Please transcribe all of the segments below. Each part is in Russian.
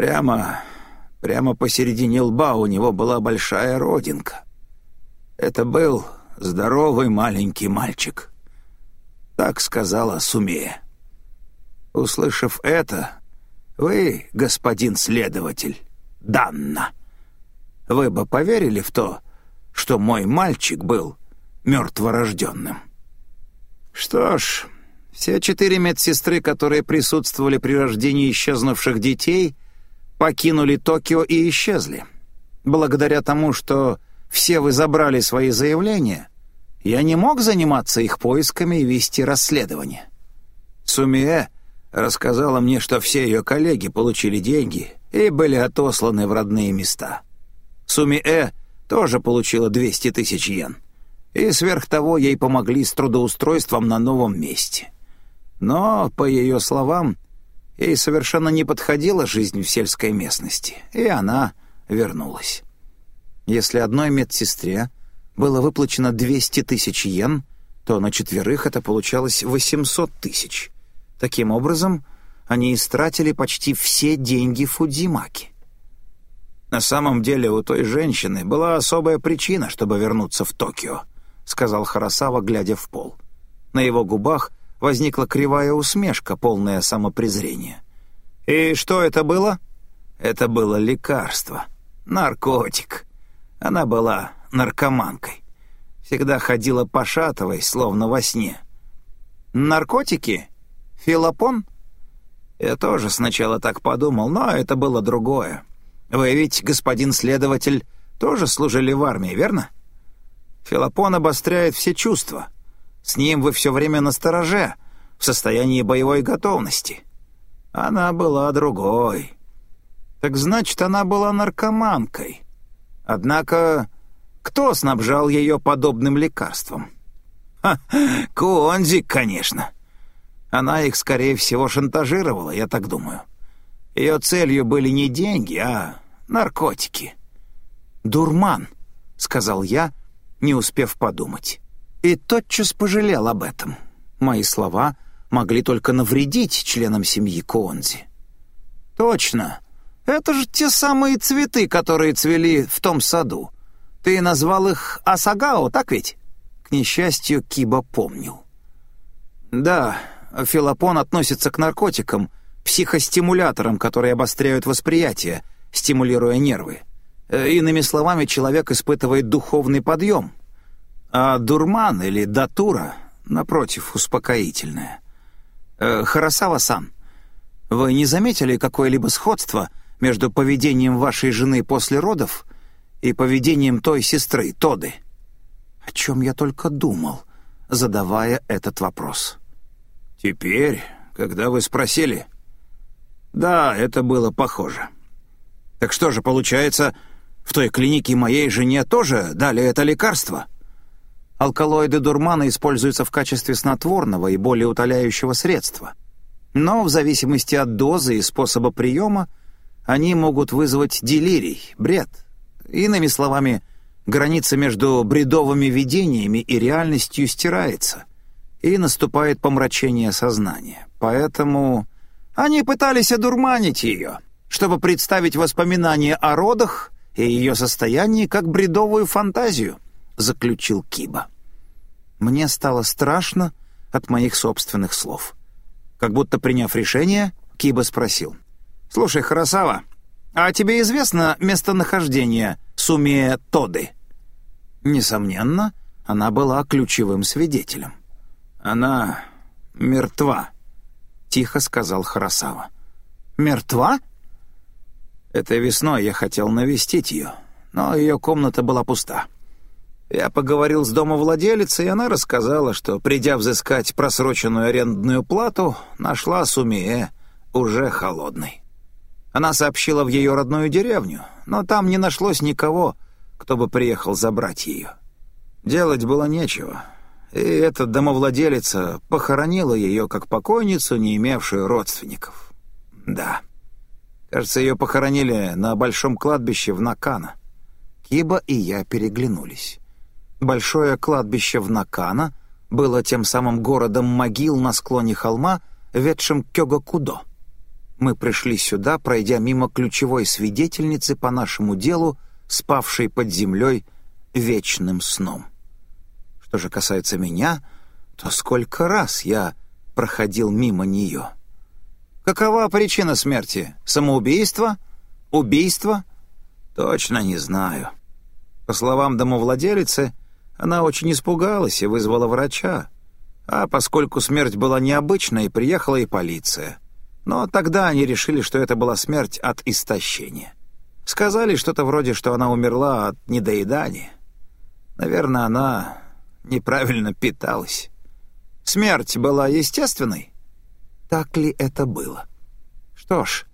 Прямо, прямо посередине лба у него была большая родинка. Это был здоровый маленький мальчик. Так сказала Сумея. Услышав это, вы, господин следователь, Данна, вы бы поверили в то, что мой мальчик был мертворожденным? Что ж, все четыре медсестры, которые присутствовали при рождении исчезнувших детей, покинули Токио и исчезли. Благодаря тому, что все вы забрали свои заявления, я не мог заниматься их поисками и вести расследование. Сумие рассказала мне, что все ее коллеги получили деньги и были отосланы в родные места. Сумие тоже получила 200 тысяч йен. И сверх того ей помогли с трудоустройством на новом месте. Но, по ее словам, ей совершенно не подходила жизнь в сельской местности, и она вернулась. Если одной медсестре было выплачено 200 тысяч йен, то на четверых это получалось 800 тысяч — Таким образом, они истратили почти все деньги Фудзимаки. «На самом деле у той женщины была особая причина, чтобы вернуться в Токио», — сказал Харасава, глядя в пол. На его губах возникла кривая усмешка, полная самопрезрения. «И что это было?» «Это было лекарство. Наркотик. Она была наркоманкой. Всегда ходила пошатываясь, словно во сне». «Наркотики?» Филопон? Я тоже сначала так подумал, но это было другое. Вы ведь, господин следователь, тоже служили в армии, верно? Филопон обостряет все чувства. С ним вы все время на стороже, в состоянии боевой готовности. Она была другой. Так значит, она была наркоманкой. Однако, кто снабжал ее подобным лекарством? Ха, Куонзик, конечно. Она их, скорее всего, шантажировала, я так думаю. Ее целью были не деньги, а наркотики. «Дурман», — сказал я, не успев подумать. И тотчас пожалел об этом. Мои слова могли только навредить членам семьи Конзи. «Точно. Это же те самые цветы, которые цвели в том саду. Ты назвал их Асагао, так ведь?» К несчастью, Киба помнил. «Да, филопон относится к наркотикам, психостимуляторам, которые обостряют восприятие, стимулируя нервы. Э, иными словами, человек испытывает духовный подъем. А дурман или датура, напротив, успокоительная. Э, Харасава-сан, вы не заметили какое-либо сходство между поведением вашей жены после родов и поведением той сестры, Тоды? О чем я только думал, задавая этот вопрос. «Теперь, когда вы спросили...» «Да, это было похоже». «Так что же, получается, в той клинике моей жене тоже дали это лекарство?» Алкалоиды дурмана используются в качестве снотворного и более утоляющего средства. Но в зависимости от дозы и способа приема они могут вызвать делирий, бред. Иными словами, граница между бредовыми видениями и реальностью стирается и наступает помрачение сознания. Поэтому они пытались одурманить ее, чтобы представить воспоминания о родах и ее состоянии как бредовую фантазию, заключил Киба. Мне стало страшно от моих собственных слов. Как будто приняв решение, Киба спросил. «Слушай, Харасава, а тебе известно местонахождение Сумея Тоды?» Несомненно, она была ключевым свидетелем. «Она мертва», — тихо сказал Харасава. «Мертва?» Этой весной я хотел навестить ее, но ее комната была пуста. Я поговорил с домовладелицей, и она рассказала, что, придя взыскать просроченную арендную плату, нашла Сумие уже холодной. Она сообщила в ее родную деревню, но там не нашлось никого, кто бы приехал забрать ее. Делать было нечего, и эта домовладелица похоронила ее как покойницу, не имевшую родственников. Да. Кажется, ее похоронили на большом кладбище в Накана. Киба и я переглянулись. Большое кладбище в Накана было тем самым городом могил на склоне холма, ведшим к Кёгакудо. Мы пришли сюда, пройдя мимо ключевой свидетельницы по нашему делу, спавшей под землей вечным сном. Что же касается меня, то сколько раз я проходил мимо нее. Какова причина смерти? Самоубийство? Убийство? Точно не знаю. По словам домовладелицы, она очень испугалась и вызвала врача. А поскольку смерть была необычной, приехала и полиция. Но тогда они решили, что это была смерть от истощения. Сказали что-то вроде, что она умерла от недоедания. Наверное, она неправильно питалась. Смерть была естественной? Так ли это было? Что ж,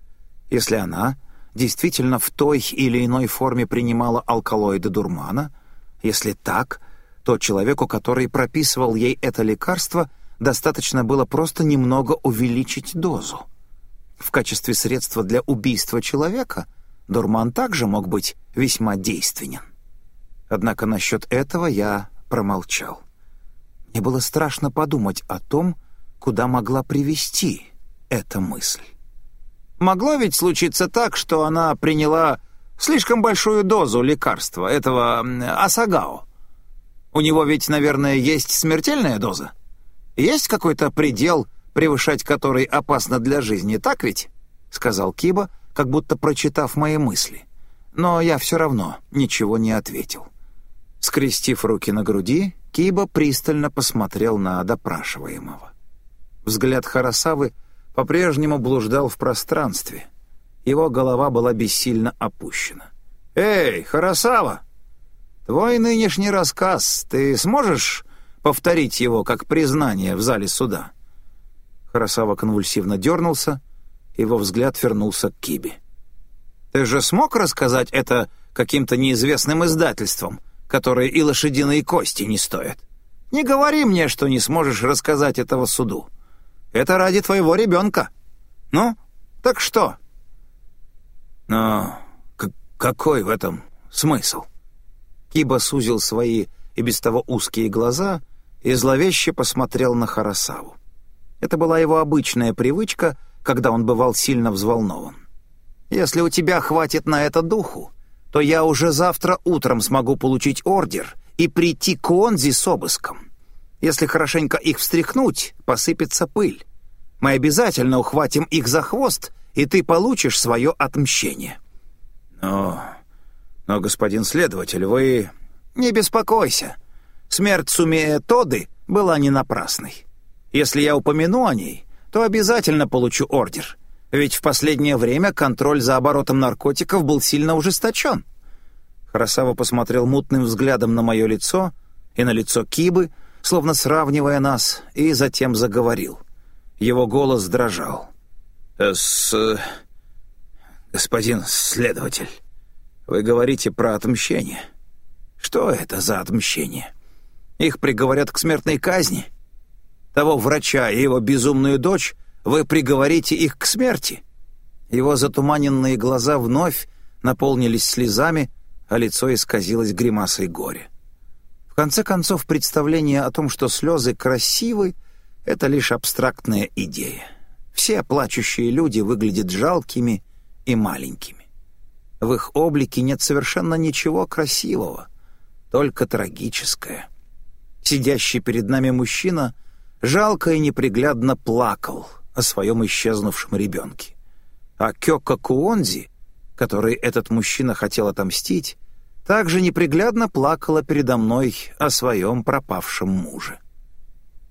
если она действительно в той или иной форме принимала алкалоиды дурмана, если так, то человеку, который прописывал ей это лекарство, достаточно было просто немного увеличить дозу. В качестве средства для убийства человека дурман также мог быть весьма действенен. Однако насчет этого я промолчал. Мне было страшно подумать о том, куда могла привести эта мысль. Могло ведь случиться так, что она приняла слишком большую дозу лекарства, этого Асагао. У него ведь, наверное, есть смертельная доза? Есть какой-то предел, превышать который опасно для жизни, так ведь?» — сказал Киба, как будто прочитав мои мысли. Но я все равно ничего не ответил. Скрестив руки на груди, Киба пристально посмотрел на допрашиваемого. Взгляд Харасавы по-прежнему блуждал в пространстве. Его голова была бессильно опущена. «Эй, Харасава! Твой нынешний рассказ, ты сможешь повторить его как признание в зале суда?» Харасава конвульсивно дернулся, его взгляд вернулся к Кибе. «Ты же смог рассказать это каким-то неизвестным издательством, которые и лошадиные кости не стоят? Не говори мне, что не сможешь рассказать этого суду. Это ради твоего ребенка. Ну, так что?» «Но какой в этом смысл?» Киба сузил свои и без того узкие глаза и зловеще посмотрел на Харасаву. Это была его обычная привычка, когда он бывал сильно взволнован. «Если у тебя хватит на это духу, то я уже завтра утром смогу получить ордер и прийти к Онзи с обыском. Если хорошенько их встряхнуть, посыпется пыль. Мы обязательно ухватим их за хвост, и ты получишь свое отмщение». «Но... но, господин следователь, вы...» «Не беспокойся. Смерть Сумея Тоды была не напрасной. Если я упомяну о ней, то обязательно получу ордер. Ведь в последнее время контроль за оборотом наркотиков был сильно ужесточен. Харасава посмотрел мутным взглядом на мое лицо и на лицо Кибы, словно сравнивая нас, и затем заговорил. Его голос дрожал. «Э, «С... господин следователь, вы говорите про отмщение. Что это за отмщение? Их приговорят к смертной казни?» того врача и его безумную дочь, вы приговорите их к смерти». Его затуманенные глаза вновь наполнились слезами, а лицо исказилось гримасой горя. В конце концов, представление о том, что слезы красивы, — это лишь абстрактная идея. Все плачущие люди выглядят жалкими и маленькими. В их облике нет совершенно ничего красивого, только трагическое. Сидящий перед нами мужчина — жалко и неприглядно плакал о своем исчезнувшем ребенке. А Кёка Куонзи, которой этот мужчина хотел отомстить, также неприглядно плакала передо мной о своем пропавшем муже.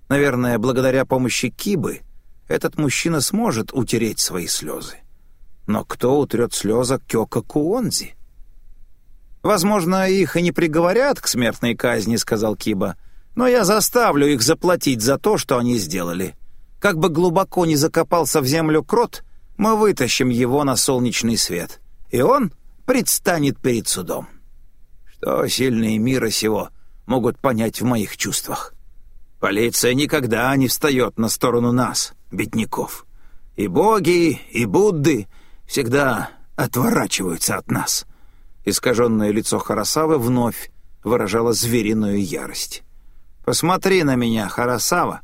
Наверное, благодаря помощи Кибы этот мужчина сможет утереть свои слезы. Но кто утрет слезы Кёка Куонзи? «Возможно, их и не приговорят к смертной казни», — сказал Киба, но я заставлю их заплатить за то, что они сделали. Как бы глубоко ни закопался в землю крот, мы вытащим его на солнечный свет, и он предстанет перед судом. Что сильные мира сего могут понять в моих чувствах? Полиция никогда не встает на сторону нас, бедняков. И боги, и Будды всегда отворачиваются от нас. Искаженное лицо Харасавы вновь выражало звериную ярость. Посмотри на меня, Харасава.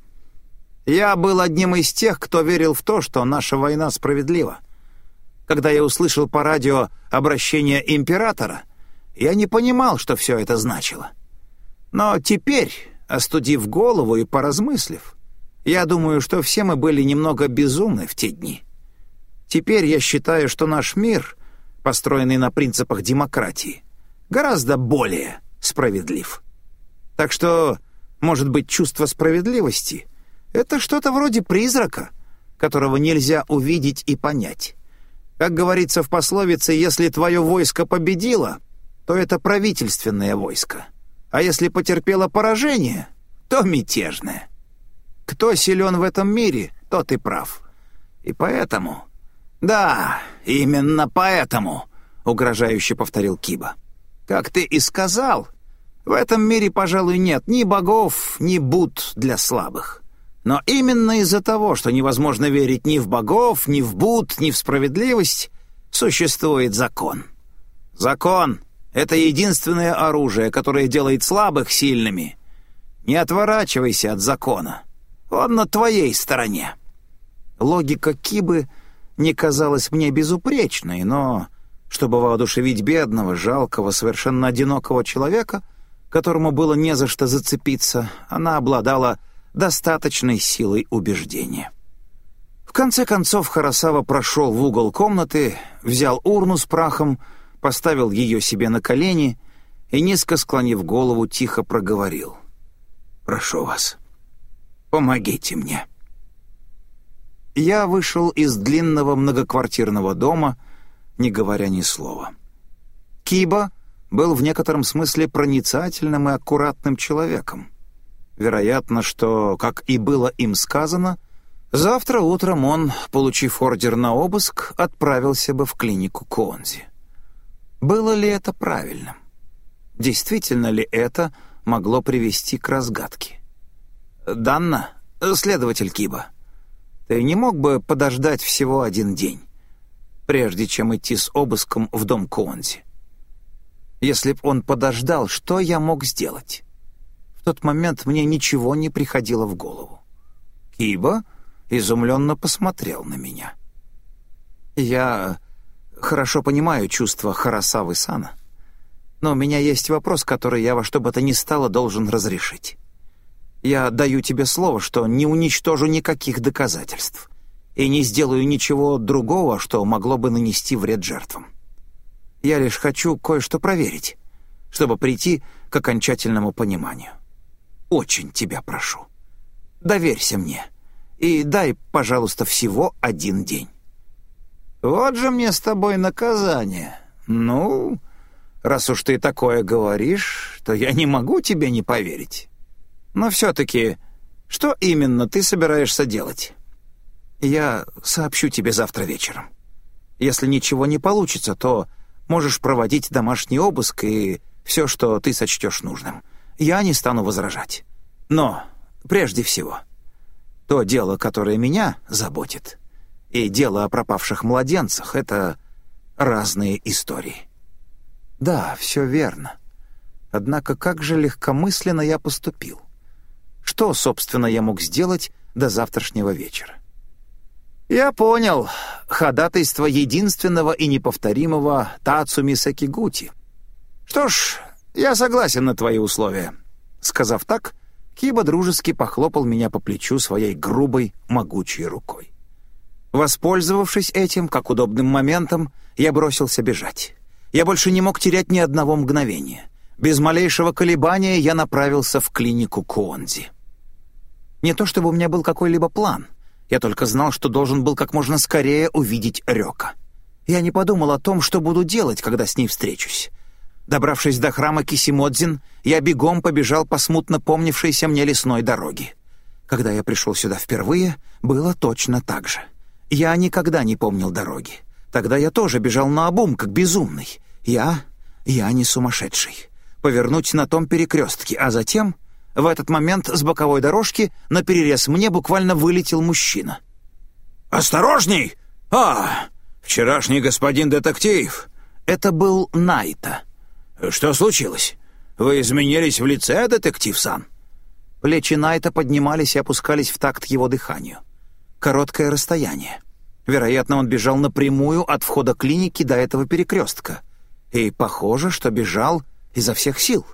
Я был одним из тех, кто верил в то, что наша война справедлива. Когда я услышал по радио обращение императора, я не понимал, что все это значило. Но теперь, остудив голову и поразмыслив, я думаю, что все мы были немного безумны в те дни. Теперь я считаю, что наш мир, построенный на принципах демократии, гораздо более справедлив. Так что, может быть, чувство справедливости — это что-то вроде призрака, которого нельзя увидеть и понять. Как говорится в пословице, если твое войско победило, то это правительственное войско, а если потерпело поражение, то мятежное. Кто силен в этом мире, тот и прав. И поэтому «Да, именно поэтому», — угрожающе повторил Киба. «Как ты и сказал, в этом мире, пожалуй, нет ни богов, ни буд для слабых. Но именно из-за того, что невозможно верить ни в богов, ни в буд, ни в справедливость, существует закон. Закон — это единственное оружие, которое делает слабых сильными. Не отворачивайся от закона. Он на твоей стороне». Логика Кибы — не казалась мне безупречной, но, чтобы воодушевить бедного, жалкого, совершенно одинокого человека, которому было не за что зацепиться, она обладала достаточной силой убеждения. В конце концов Харасава прошел в угол комнаты, взял урну с прахом, поставил ее себе на колени и, низко склонив голову, тихо проговорил. «Прошу вас, помогите мне» я вышел из длинного многоквартирного дома, не говоря ни слова. Киба был в некотором смысле проницательным и аккуратным человеком. Вероятно, что, как и было им сказано, завтра утром он, получив ордер на обыск, отправился бы в клинику Конзи. Было ли это правильным? Действительно ли это могло привести к разгадке? «Данна, следователь Киба», ты не мог бы подождать всего один день, прежде чем идти с обыском в дом Конзи? Если б он подождал, что я мог сделать? В тот момент мне ничего не приходило в голову. Киба изумленно посмотрел на меня. Я хорошо понимаю чувства Харасавы Сана, но у меня есть вопрос, который я во что бы то ни стало должен разрешить. Я даю тебе слово, что не уничтожу никаких доказательств и не сделаю ничего другого, что могло бы нанести вред жертвам. Я лишь хочу кое-что проверить, чтобы прийти к окончательному пониманию. Очень тебя прошу. Доверься мне и дай, пожалуйста, всего один день. Вот же мне с тобой наказание. Ну, раз уж ты такое говоришь, то я не могу тебе не поверить. Но все-таки, что именно ты собираешься делать? Я сообщу тебе завтра вечером. Если ничего не получится, то можешь проводить домашний обыск и все, что ты сочтешь нужным. Я не стану возражать. Но, прежде всего, то дело, которое меня заботит, и дело о пропавших младенцах — это разные истории. Да, все верно. Однако как же легкомысленно я поступил. Что, собственно, я мог сделать до завтрашнего вечера? Я понял. Ходатайство единственного и неповторимого Тацуми Сакигути. Что ж, я согласен на твои условия. Сказав так, Киба дружески похлопал меня по плечу своей грубой, могучей рукой. Воспользовавшись этим, как удобным моментом, я бросился бежать. Я больше не мог терять ни одного мгновения. Без малейшего колебания я направился в клинику Куонзи. Не то чтобы у меня был какой-либо план, я только знал, что должен был как можно скорее увидеть Рёка. Я не подумал о том, что буду делать, когда с ней встречусь. Добравшись до храма Кисимодзин, я бегом побежал по смутно помнившейся мне лесной дороге. Когда я пришел сюда впервые, было точно так же. Я никогда не помнил дороги. Тогда я тоже бежал на обум, как безумный. Я... я не сумасшедший повернуть на том перекрестке, а затем, в этот момент с боковой дорожки, на перерез мне буквально вылетел мужчина. «Осторожней! А, вчерашний господин детектив!» Это был Найта. «Что случилось? Вы изменились в лице, детектив Сан?» Плечи Найта поднимались и опускались в такт его дыханию. Короткое расстояние. Вероятно, он бежал напрямую от входа клиники до этого перекрестка. И похоже, что бежал изо всех сил.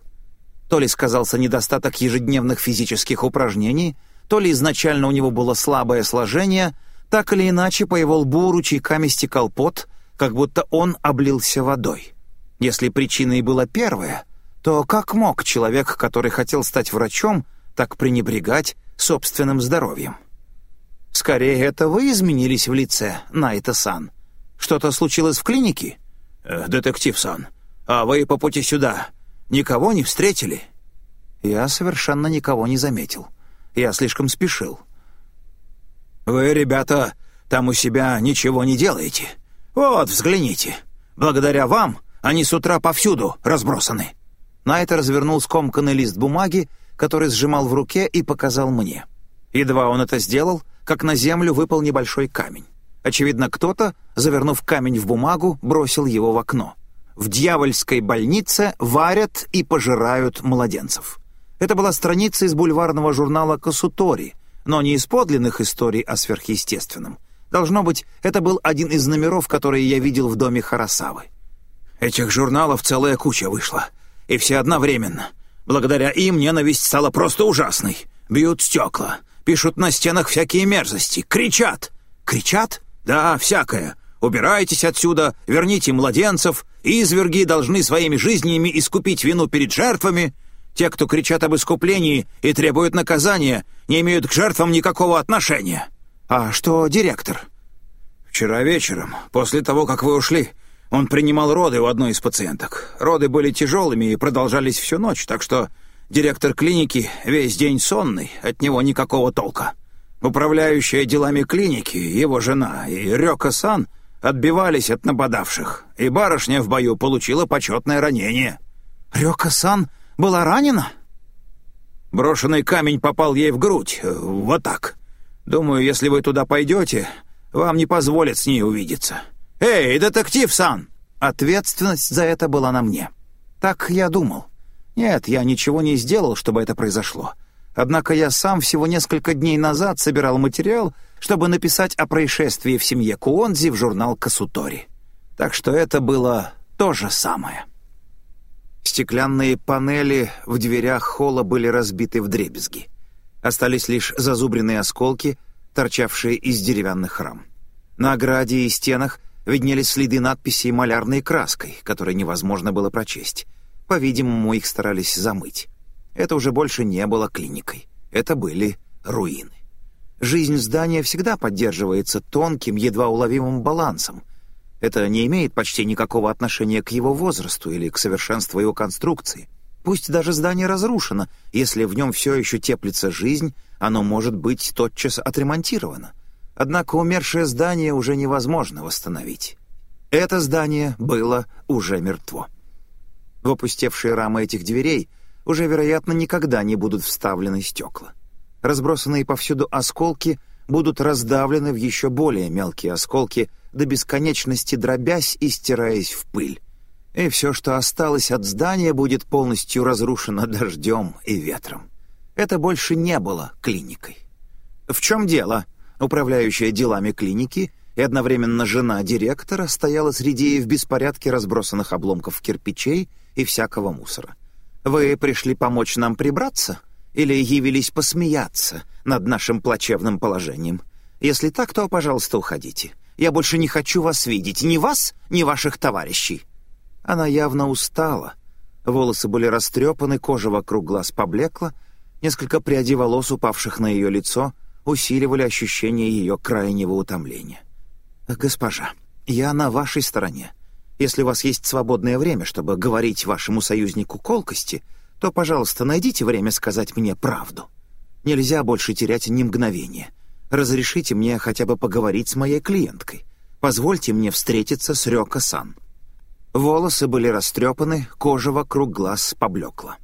То ли сказался недостаток ежедневных физических упражнений, то ли изначально у него было слабое сложение, так или иначе по его лбу ручейками стекал пот, как будто он облился водой. Если причиной было первое, то как мог человек, который хотел стать врачом, так пренебрегать собственным здоровьем? Скорее, это вы изменились в лице, Найта-сан. Что-то случилось в клинике? Э, детектив-сан, а вы по пути сюда никого не встретили? Я совершенно никого не заметил. Я слишком спешил. Вы, ребята, там у себя ничего не делаете. Вот, взгляните. Благодаря вам они с утра повсюду разбросаны. Найт развернул скомканный лист бумаги, который сжимал в руке и показал мне. Едва он это сделал, как на землю выпал небольшой камень. Очевидно, кто-то, завернув камень в бумагу, бросил его в окно. В дьявольской больнице варят и пожирают младенцев. Это была страница из бульварного журнала «Косутори», но не из подлинных историй о сверхъестественном. Должно быть, это был один из номеров, которые я видел в доме Харасавы. Этих журналов целая куча вышла и все одновременно. Благодаря им ненависть стала просто ужасной. Бьют стекла, пишут на стенах всякие мерзости, кричат. Кричат? Да, всякое. Убирайтесь отсюда, верните младенцев, изверги должны своими жизнями искупить вину перед жертвами. Те, кто кричат об искуплении и требуют наказания, не имеют к жертвам никакого отношения. А что директор? Вчера вечером, после того, как вы ушли, он принимал роды у одной из пациенток. Роды были тяжелыми и продолжались всю ночь, так что директор клиники весь день сонный, от него никакого толка. Управляющая делами клиники, его жена и Рёка-сан отбивались от нападавших, и барышня в бою получила почетное ранение. «Рёка-сан была ранена?» Брошенный камень попал ей в грудь, вот так. Думаю, если вы туда пойдете, вам не позволят с ней увидеться. «Эй, детектив-сан!» Ответственность за это была на мне. Так я думал. Нет, я ничего не сделал, чтобы это произошло. Однако я сам всего несколько дней назад собирал материал, чтобы написать о происшествии в семье Куонзи в журнал «Касутори». Так что это было то же самое. Стеклянные панели в дверях холла были разбиты в дребезги. Остались лишь зазубренные осколки, торчавшие из деревянных рам. На ограде и стенах виднелись следы надписей малярной краской, которые невозможно было прочесть. По-видимому, их старались замыть. Это уже больше не было клиникой. Это были руины. Жизнь здания всегда поддерживается тонким, едва уловимым балансом. Это не имеет почти никакого отношения к его возрасту или к совершенству его конструкции. Пусть даже здание разрушено, если в нем все еще теплится жизнь, оно может быть тотчас отремонтировано. Однако умершее здание уже невозможно восстановить. Это здание было уже мертво. В рамы этих дверей уже, вероятно, никогда не будут вставлены стекла. Разбросанные повсюду осколки будут раздавлены в еще более мелкие осколки, до бесконечности дробясь и стираясь в пыль. И все, что осталось от здания, будет полностью разрушено дождем и ветром. Это больше не было клиникой. «В чем дело?» Управляющая делами клиники и одновременно жена директора стояла среди в беспорядке разбросанных обломков кирпичей и всякого мусора. «Вы пришли помочь нам прибраться? Или явились посмеяться над нашим плачевным положением? Если так, то, пожалуйста, уходите. Я больше не хочу вас видеть, ни вас, ни ваших товарищей». Она явно устала. Волосы были растрепаны, кожа вокруг глаз поблекла, несколько прядей волос, упавших на ее лицо — усиливали ощущение ее крайнего утомления. «Госпожа, я на вашей стороне. Если у вас есть свободное время, чтобы говорить вашему союзнику колкости, то, пожалуйста, найдите время сказать мне правду. Нельзя больше терять ни мгновения. Разрешите мне хотя бы поговорить с моей клиенткой. Позвольте мне встретиться с Рёка-сан». Волосы были растрепаны, кожа вокруг глаз поблекла.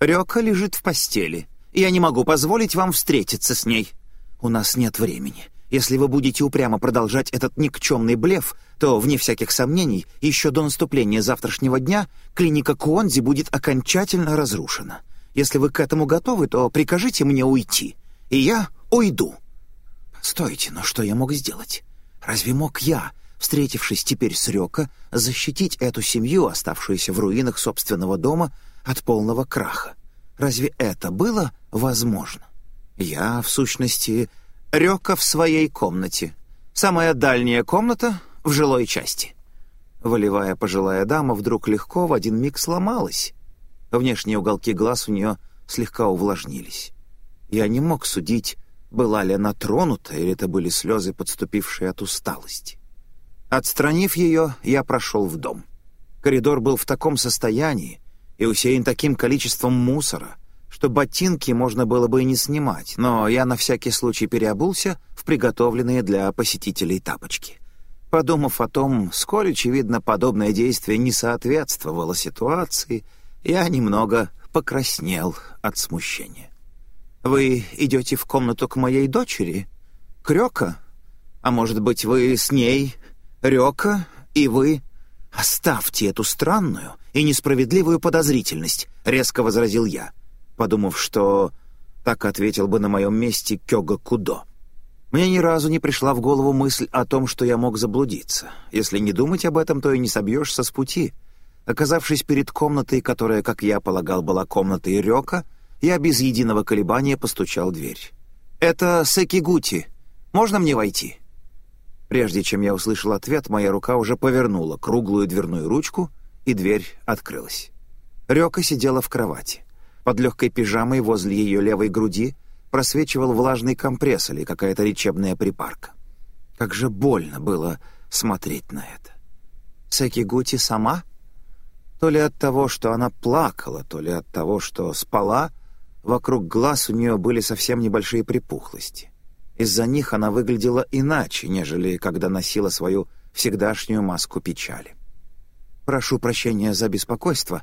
«Рёка лежит в постели. Я не могу позволить вам встретиться с ней. «У нас нет времени. Если вы будете упрямо продолжать этот никчемный блеф, то, вне всяких сомнений, еще до наступления завтрашнего дня клиника Куонзи будет окончательно разрушена. Если вы к этому готовы, то прикажите мне уйти, и я уйду». «Стойте, но что я мог сделать? Разве мог я, встретившись теперь с Рёка, защитить эту семью, оставшуюся в руинах собственного дома, от полного краха? Разве это было возможно? Я, в сущности, Рёка в своей комнате. Самая дальняя комната в жилой части. Волевая пожилая дама вдруг легко в один миг сломалась. Внешние уголки глаз у нее слегка увлажнились. Я не мог судить, была ли она тронута, или это были слезы, подступившие от усталости. Отстранив ее, я прошел в дом. Коридор был в таком состоянии и усеян таким количеством мусора, что ботинки можно было бы и не снимать, но я на всякий случай переобулся в приготовленные для посетителей тапочки — Подумав о том, сколь, очевидно, подобное действие не соответствовало ситуации, я немного покраснел от смущения. «Вы идете в комнату к моей дочери? Крёка? А может быть, вы с ней, Рёка, и вы...» «Оставьте эту странную и несправедливую подозрительность», — резко возразил я, подумав, что так ответил бы на моем месте Кёга Кудо. Мне ни разу не пришла в голову мысль о том, что я мог заблудиться. Если не думать об этом, то и не собьешься с пути. Оказавшись перед комнатой, которая, как я полагал, была комнатой Рёка, я без единого колебания постучал в дверь. «Это Секигути. Можно мне войти?» Прежде чем я услышал ответ, моя рука уже повернула круглую дверную ручку, и дверь открылась. Рёка сидела в кровати. Под легкой пижамой возле ее левой груди — просвечивал влажный компресс или какая-то лечебная припарка. Как же больно было смотреть на это. Секигути сама? То ли от того, что она плакала, то ли от того, что спала, вокруг глаз у нее были совсем небольшие припухлости. Из-за них она выглядела иначе, нежели когда носила свою всегдашнюю маску печали. «Прошу прощения за беспокойство.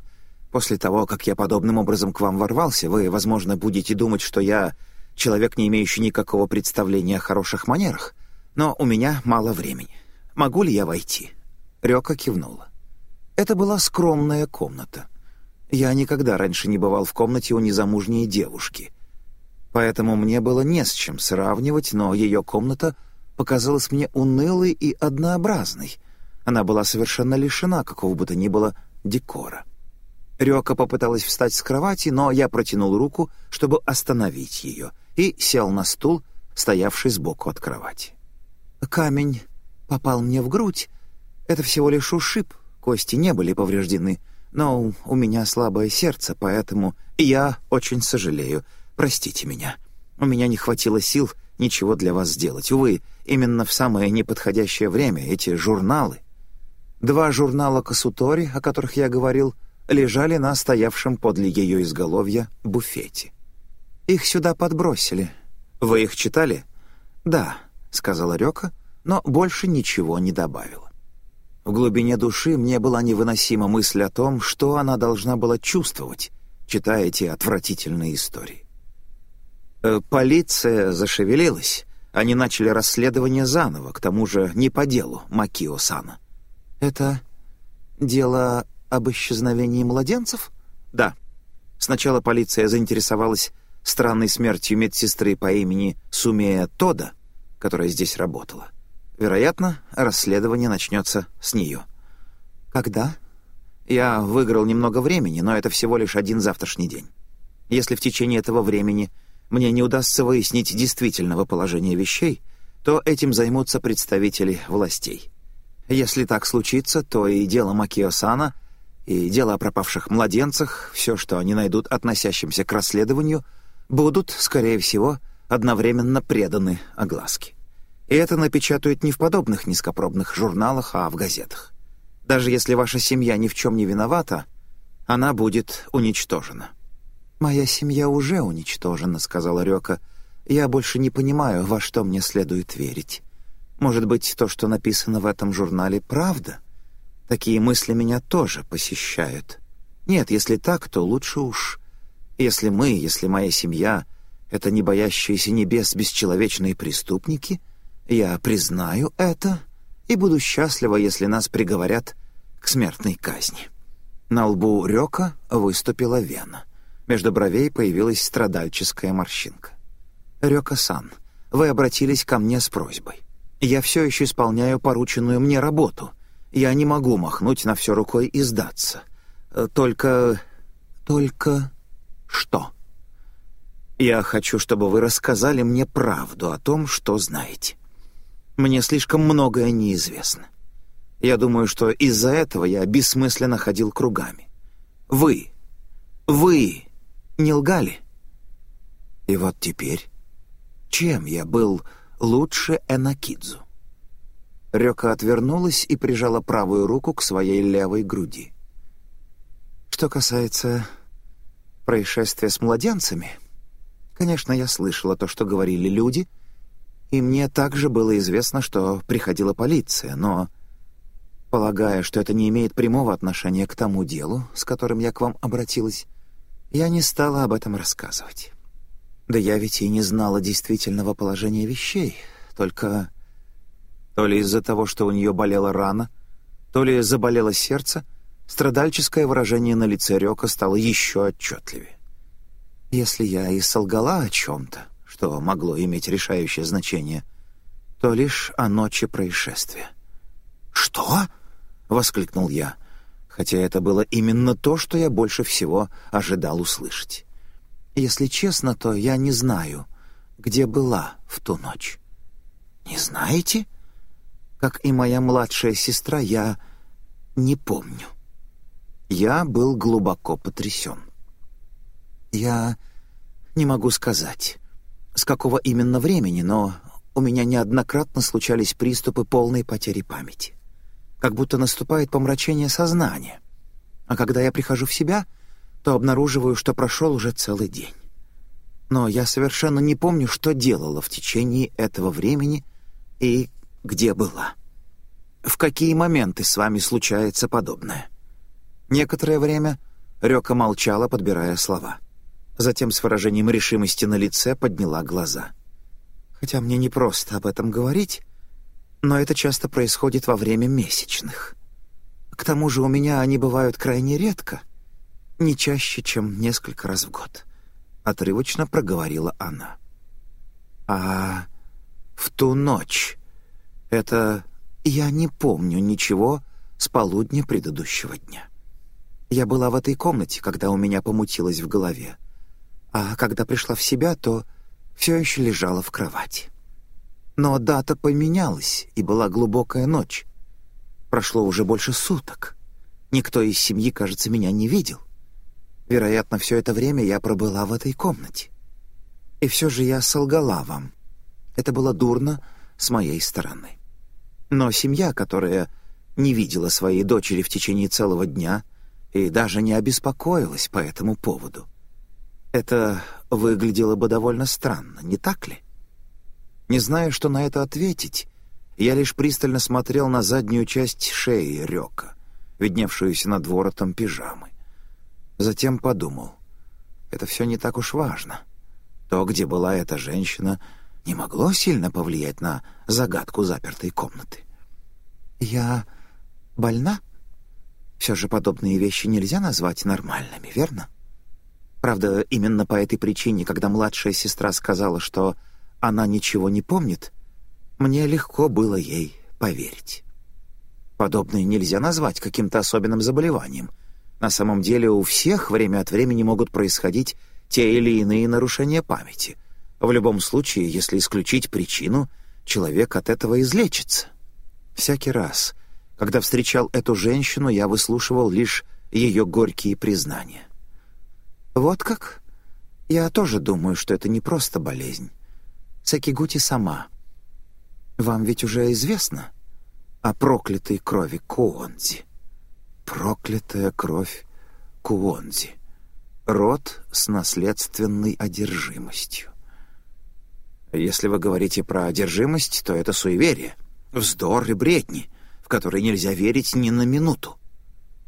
После того, как я подобным образом к вам ворвался, вы, возможно, будете думать, что я человек, не имеющий никакого представления о хороших манерах, но у меня мало времени. Могу ли я войти?» Рёка кивнула. Это была скромная комната. Я никогда раньше не бывал в комнате у незамужней девушки. Поэтому мне было не с чем сравнивать, но ее комната показалась мне унылой и однообразной. Она была совершенно лишена какого бы то ни было декора. Рёка попыталась встать с кровати, но я протянул руку, чтобы остановить ее — и сел на стул, стоявший сбоку от кровати. «Камень попал мне в грудь. Это всего лишь ушиб, кости не были повреждены, но у меня слабое сердце, поэтому я очень сожалею. Простите меня. У меня не хватило сил ничего для вас сделать. Увы, именно в самое неподходящее время эти журналы. Два журнала Касутори, о которых я говорил, лежали на стоявшем подле ее изголовья буфете. Их сюда подбросили. Вы их читали? Да, сказала Рёка, но больше ничего не добавила. В глубине души мне была невыносима мысль о том, что она должна была чувствовать, читая эти отвратительные истории. Э, полиция зашевелилась. Они начали расследование заново, к тому же не по делу Макио-сана. «Это дело об исчезновении младенцев?» «Да. Сначала полиция заинтересовалась странной смертью медсестры по имени Сумея Тода, которая здесь работала. Вероятно, расследование начнется с нее. Когда? Я выиграл немного времени, но это всего лишь один завтрашний день. Если в течение этого времени мне не удастся выяснить действительного положения вещей, то этим займутся представители властей. Если так случится, то и дело Макио-сана, и дело о пропавших младенцах, все, что они найдут относящимся к расследованию — будут, скорее всего, одновременно преданы огласке. И это напечатают не в подобных низкопробных журналах, а в газетах. Даже если ваша семья ни в чем не виновата, она будет уничтожена. «Моя семья уже уничтожена», — сказала Рёка. «Я больше не понимаю, во что мне следует верить. Может быть, то, что написано в этом журнале, правда? Такие мысли меня тоже посещают. Нет, если так, то лучше уж если мы, если моя семья — это не боящиеся небес бесчеловечные преступники, я признаю это и буду счастлива, если нас приговорят к смертной казни». На лбу Рёка выступила вена. Между бровей появилась страдальческая морщинка. «Рёка-сан, вы обратились ко мне с просьбой. Я все еще исполняю порученную мне работу. Я не могу махнуть на все рукой и сдаться. Э, только... только... что?» «Я хочу, чтобы вы рассказали мне правду о том, что знаете. Мне слишком многое неизвестно. Я думаю, что из-за этого я бессмысленно ходил кругами. Вы, вы не лгали? И вот теперь, чем я был лучше Энакидзу? Рёка отвернулась и прижала правую руку к своей левой груди. Что касается происшествия с младенцами, конечно, я слышала то, что говорили люди, и мне также было известно, что приходила полиция, но Полагая, что это не имеет прямого отношения к тому делу, с которым я к вам обратилась, я не стала об этом рассказывать. Да я ведь и не знала действительного положения вещей, только то ли из-за того, что у нее болела рана, то ли заболело сердце, страдальческое выражение на лице Рёка стало еще отчетливее. Если я и солгала о чем-то, что могло иметь решающее значение, то лишь о ночи происшествия. «Что?» — воскликнул я, хотя это было именно то, что я больше всего ожидал услышать. Если честно, то я не знаю, где была в ту ночь. «Не знаете?» Как и моя младшая сестра, я не помню. Я был глубоко потрясен. Я не могу сказать, с какого именно времени, но у меня неоднократно случались приступы полной потери памяти как будто наступает помрачение сознания. А когда я прихожу в себя, то обнаруживаю, что прошел уже целый день. Но я совершенно не помню, что делала в течение этого времени и где была. В какие моменты с вами случается подобное? Некоторое время Рёка молчала, подбирая слова. Затем с выражением решимости на лице подняла глаза. «Хотя мне не просто об этом говорить, но это часто происходит во время месячных. К тому же у меня они бывают крайне редко, не чаще, чем несколько раз в год», — отрывочно проговорила она. «А в ту ночь это я не помню ничего с полудня предыдущего дня. Я была в этой комнате, когда у меня помутилось в голове, а когда пришла в себя, то все еще лежала в кровати. Но дата поменялась, и была глубокая ночь. Прошло уже больше суток. Никто из семьи, кажется, меня не видел. Вероятно, все это время я пробыла в этой комнате. И все же я солгала вам. Это было дурно с моей стороны. Но семья, которая не видела своей дочери в течение целого дня и даже не обеспокоилась по этому поводу, это выглядело бы довольно странно, не так ли? Не зная, что на это ответить, я лишь пристально смотрел на заднюю часть шеи Рёка, видневшуюся над воротом пижамы. Затем подумал, это все не так уж важно. То, где была эта женщина, не могло сильно повлиять на загадку запертой комнаты. «Я больна?» Все же подобные вещи нельзя назвать нормальными, верно? Правда, именно по этой причине, когда младшая сестра сказала, что она ничего не помнит, мне легко было ей поверить. Подобное нельзя назвать каким-то особенным заболеванием. На самом деле у всех время от времени могут происходить те или иные нарушения памяти. В любом случае, если исключить причину, человек от этого излечится. Всякий раз, когда встречал эту женщину, я выслушивал лишь ее горькие признания. Вот как? Я тоже думаю, что это не просто болезнь. Сакигути сама. Вам ведь уже известно о проклятой крови Куонзи. Проклятая кровь Куонзи. Род с наследственной одержимостью. Если вы говорите про одержимость, то это суеверие, вздор и бредни, в которые нельзя верить ни на минуту.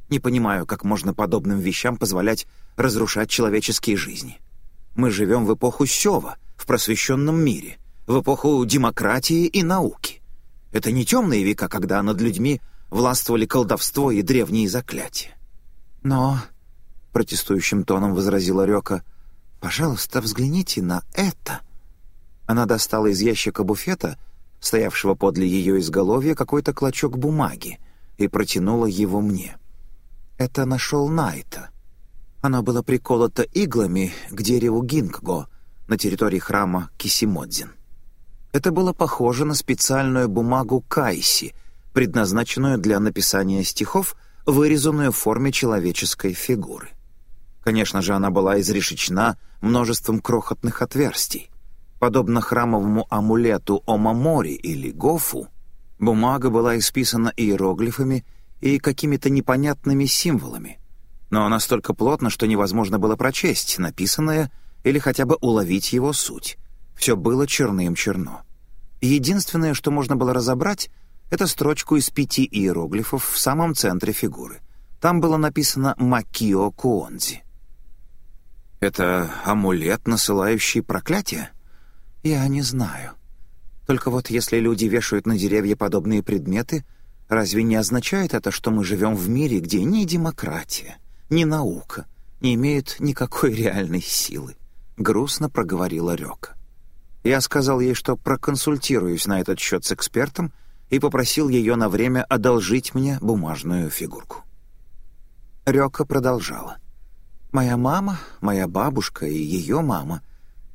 Не понимаю, как можно подобным вещам позволять разрушать человеческие жизни. Мы живем в эпоху Сева — в просвещенном мире, в эпоху демократии и науки. Это не темные века, когда над людьми властвовали колдовство и древние заклятия. Но протестующим тоном возразила Рёка. «Пожалуйста, взгляните на это». Она достала из ящика буфета, стоявшего подле ее изголовья, какой-то клочок бумаги и протянула его мне. Это нашел Найта. Оно было приколото иглами к дереву гингго на территории храма Кисимодзин. Это было похоже на специальную бумагу кайси, предназначенную для написания стихов, вырезанную в форме человеческой фигуры. Конечно же, она была изрешечена множеством крохотных отверстий. Подобно храмовому амулету Омамори или Гофу, бумага была исписана иероглифами и какими-то непонятными символами, но настолько плотно, что невозможно было прочесть написанное или хотя бы уловить его суть. Все было черным-черно. Единственное, что можно было разобрать, это строчку из пяти иероглифов в самом центре фигуры. Там было написано «Макио Куонзи». «Это амулет, насылающий проклятие?» «Я не знаю. Только вот если люди вешают на деревья подобные предметы, разве не означает это, что мы живем в мире, где ни демократия, ни наука не имеют никакой реальной силы?» Грустно проговорила Рёка. Я сказал ей, что проконсультируюсь на этот счет с экспертом и попросил ее на время одолжить мне бумажную фигурку. Рёка продолжала. «Моя мама, моя бабушка и ее мама —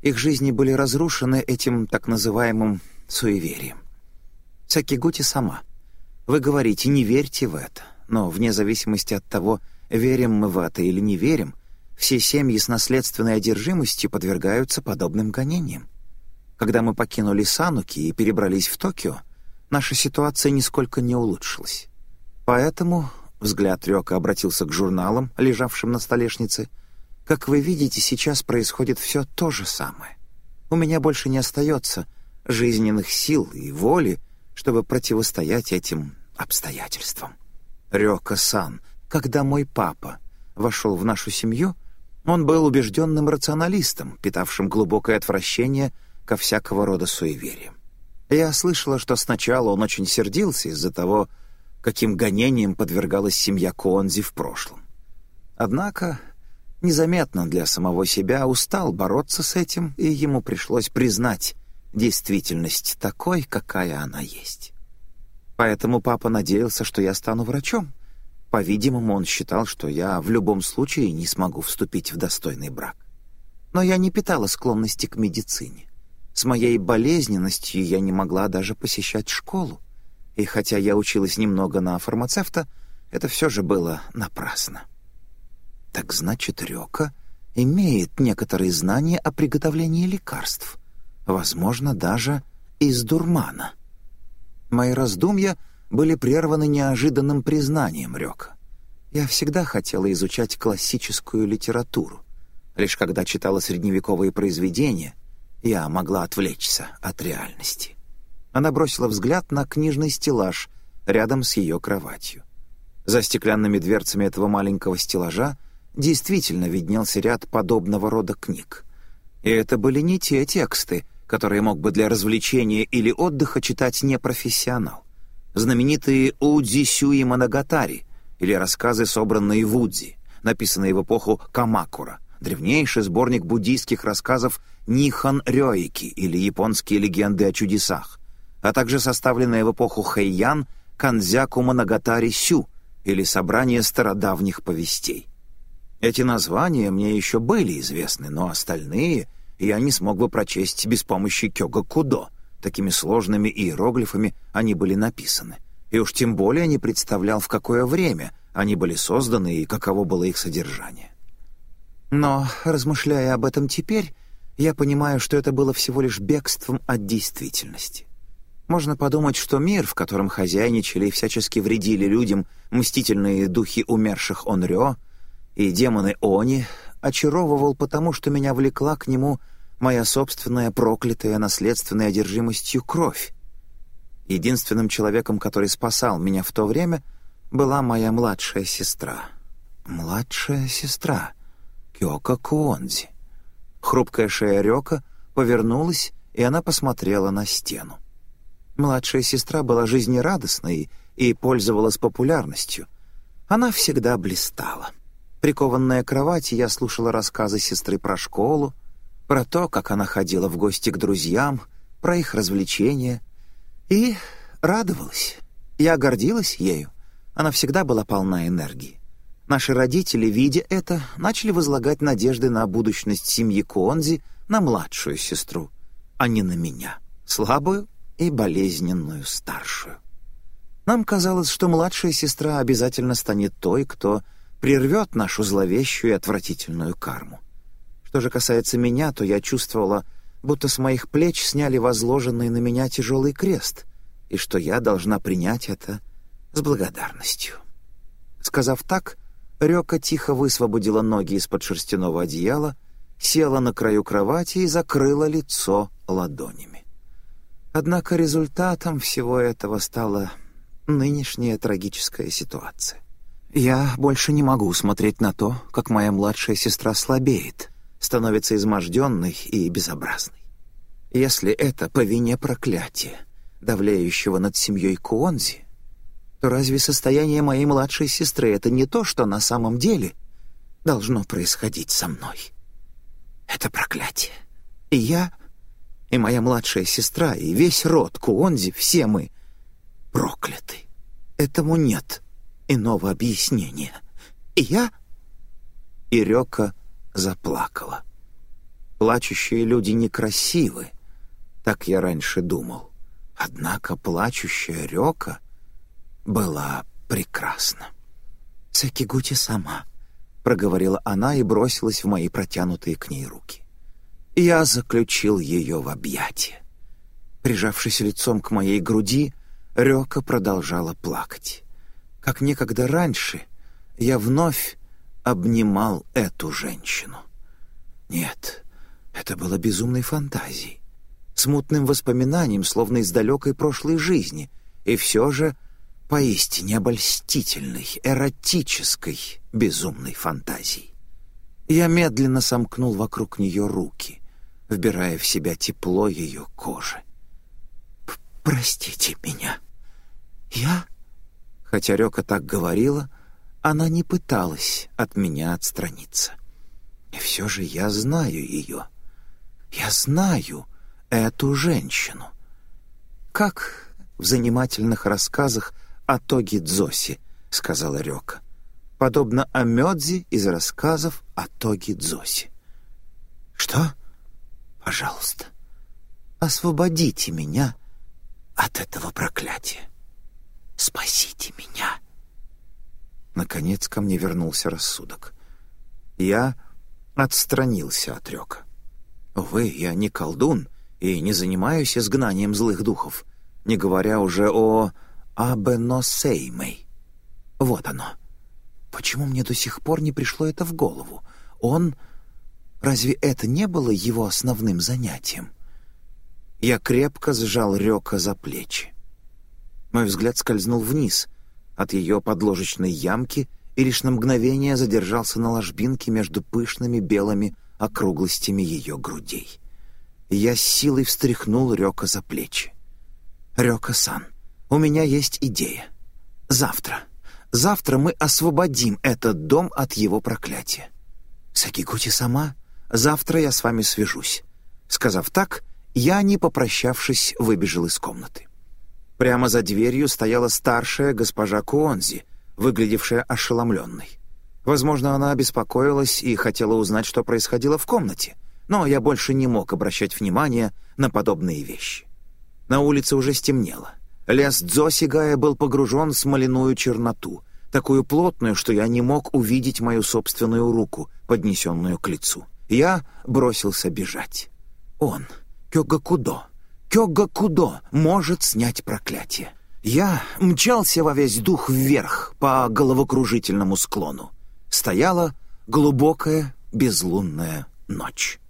их жизни были разрушены этим так называемым суеверием. Сакигути сама. Вы говорите, не верьте в это, но вне зависимости от того, верим мы в это или не верим, все семьи с наследственной одержимостью подвергаются подобным гонениям. Когда мы покинули Сануки и перебрались в Токио, наша ситуация нисколько не улучшилась. Поэтому взгляд Рёка обратился к журналам, лежавшим на столешнице — как вы видите, сейчас происходит все то же самое. У меня больше не остается жизненных сил и воли, чтобы противостоять этим обстоятельствам. Рёка-сан, когда мой папа вошел в нашу семью, он был убежденным рационалистом, питавшим глубокое отвращение ко всякого рода суевериям. Я слышала, что сначала он очень сердился из-за того, каким гонением подвергалась семья Куонзи в прошлом. Однако незаметно для самого себя устал бороться с этим, и ему пришлось признать действительность такой, какая она есть. Поэтому папа надеялся, что я стану врачом. По-видимому, он считал, что я в любом случае не смогу вступить в достойный брак. Но я не питала склонности к медицине. С моей болезненностью я не могла даже посещать школу. И хотя я училась немного на фармацевта, это все же было напрасно. Так значит, Рёка имеет некоторые знания о приготовлении лекарств, возможно, даже из дурмана. Мои раздумья были прерваны неожиданным признанием Рёка. Я всегда хотела изучать классическую литературу. Лишь когда читала средневековые произведения, я могла отвлечься от реальности. Она бросила взгляд на книжный стеллаж рядом с ее кроватью. За стеклянными дверцами этого маленького стеллажа действительно виднелся ряд подобного рода книг. И это были не те тексты, которые мог бы для развлечения или отдыха читать непрофессионал. Знаменитые «Удзи Сюи Манагатари» или рассказы, собранные в Удзи, написанные в эпоху Камакура, древнейший сборник буддийских рассказов Нихан Рёики или японские легенды о чудесах, а также составленные в эпоху Хэйян Канзяку Манагатари Сю или собрание стародавних повестей. Эти названия мне еще были известны, но остальные я не смог бы прочесть без помощи Кёга Кудо. Такими сложными иероглифами они были написаны. И уж тем более не представлял, в какое время они были созданы и каково было их содержание. Но, размышляя об этом теперь, я понимаю, что это было всего лишь бегством от действительности. Можно подумать, что мир, в котором хозяйничали и всячески вредили людям мстительные духи умерших Онрё — и демоны Они очаровывал потому, что меня влекла к нему моя собственная проклятая наследственной одержимостью кровь. Единственным человеком, который спасал меня в то время, была моя младшая сестра. Младшая сестра. Кёка Куонзи. Хрупкая шея Рёка повернулась, и она посмотрела на стену. Младшая сестра была жизнерадостной и пользовалась популярностью. Она всегда блистала. Прикованная к кровати, я слушала рассказы сестры про школу, про то, как она ходила в гости к друзьям, про их развлечения. И радовалась. Я гордилась ею. Она всегда была полна энергии. Наши родители, видя это, начали возлагать надежды на будущность семьи Куонзи на младшую сестру, а не на меня, слабую и болезненную старшую. Нам казалось, что младшая сестра обязательно станет той, кто прервет нашу зловещую и отвратительную карму. Что же касается меня, то я чувствовала, будто с моих плеч сняли возложенный на меня тяжелый крест, и что я должна принять это с благодарностью. Сказав так, Рёка тихо высвободила ноги из-под шерстяного одеяла, села на краю кровати и закрыла лицо ладонями. Однако результатом всего этого стала нынешняя трагическая ситуация. Я больше не могу смотреть на то, как моя младшая сестра слабеет, становится изможденной и безобразной. Если это по вине проклятия, давляющего над семьей Куонзи, то разве состояние моей младшей сестры — это не то, что на самом деле должно происходить со мной? Это проклятие. И я, и моя младшая сестра, и весь род Куонзи, все мы прокляты. Этому нет иного объяснения. И я...» И Рёка заплакала. Плачущие люди некрасивы, так я раньше думал. Однако плачущая Рёка была прекрасна. «Сакигути сама», — проговорила она и бросилась в мои протянутые к ней руки. Я заключил ее в объятия. Прижавшись лицом к моей груди, Рёка продолжала плакать. Как некогда раньше, я вновь обнимал эту женщину. Нет, это было безумной фантазией, смутным воспоминанием, словно из далекой прошлой жизни, и все же поистине обольстительной, эротической, безумной фантазией. Я медленно сомкнул вокруг нее руки, вбирая в себя тепло ее кожи. «Простите меня. Я Хотя Рёка так говорила, она не пыталась от меня отстраниться. И все же я знаю ее. Я знаю эту женщину. Как в занимательных рассказах о Тоги Дзоси, сказала Рёка. Подобно о Мёдзи из рассказов о Тоги Дзоси. Что? Пожалуйста, освободите меня от этого проклятия. Спасите меня!» Наконец ко мне вернулся рассудок. Я отстранился от рёка. Увы, я не колдун и не занимаюсь изгнанием злых духов, не говоря уже о Абеносеймей. Вот оно. Почему мне до сих пор не пришло это в голову? Он... Разве это не было его основным занятием? Я крепко сжал Рёка за плечи. Мой взгляд скользнул вниз, от ее подложечной ямки, и лишь на мгновение задержался на ложбинке между пышными белыми округлостями ее грудей. Я с силой встряхнул Рёка за плечи. «Рёка-сан, у меня есть идея. Завтра, завтра мы освободим этот дом от его проклятия. Сакигути сама, завтра я с вами свяжусь». Сказав так, я, не попрощавшись, выбежал из комнаты. Прямо за дверью стояла старшая госпожа Куонзи, выглядевшая ошеломленной. Возможно, она обеспокоилась и хотела узнать, что происходило в комнате, но я больше не мог обращать внимание на подобные вещи. На улице уже стемнело. Лес Дзосигая был погружен в смоляную черноту, такую плотную, что я не мог увидеть мою собственную руку, поднесенную к лицу. Я бросился бежать. Он, Кёгакудо, Кёга Кудо может снять проклятие. Я мчался во весь дух вверх по головокружительному склону. Стояла глубокая безлунная ночь.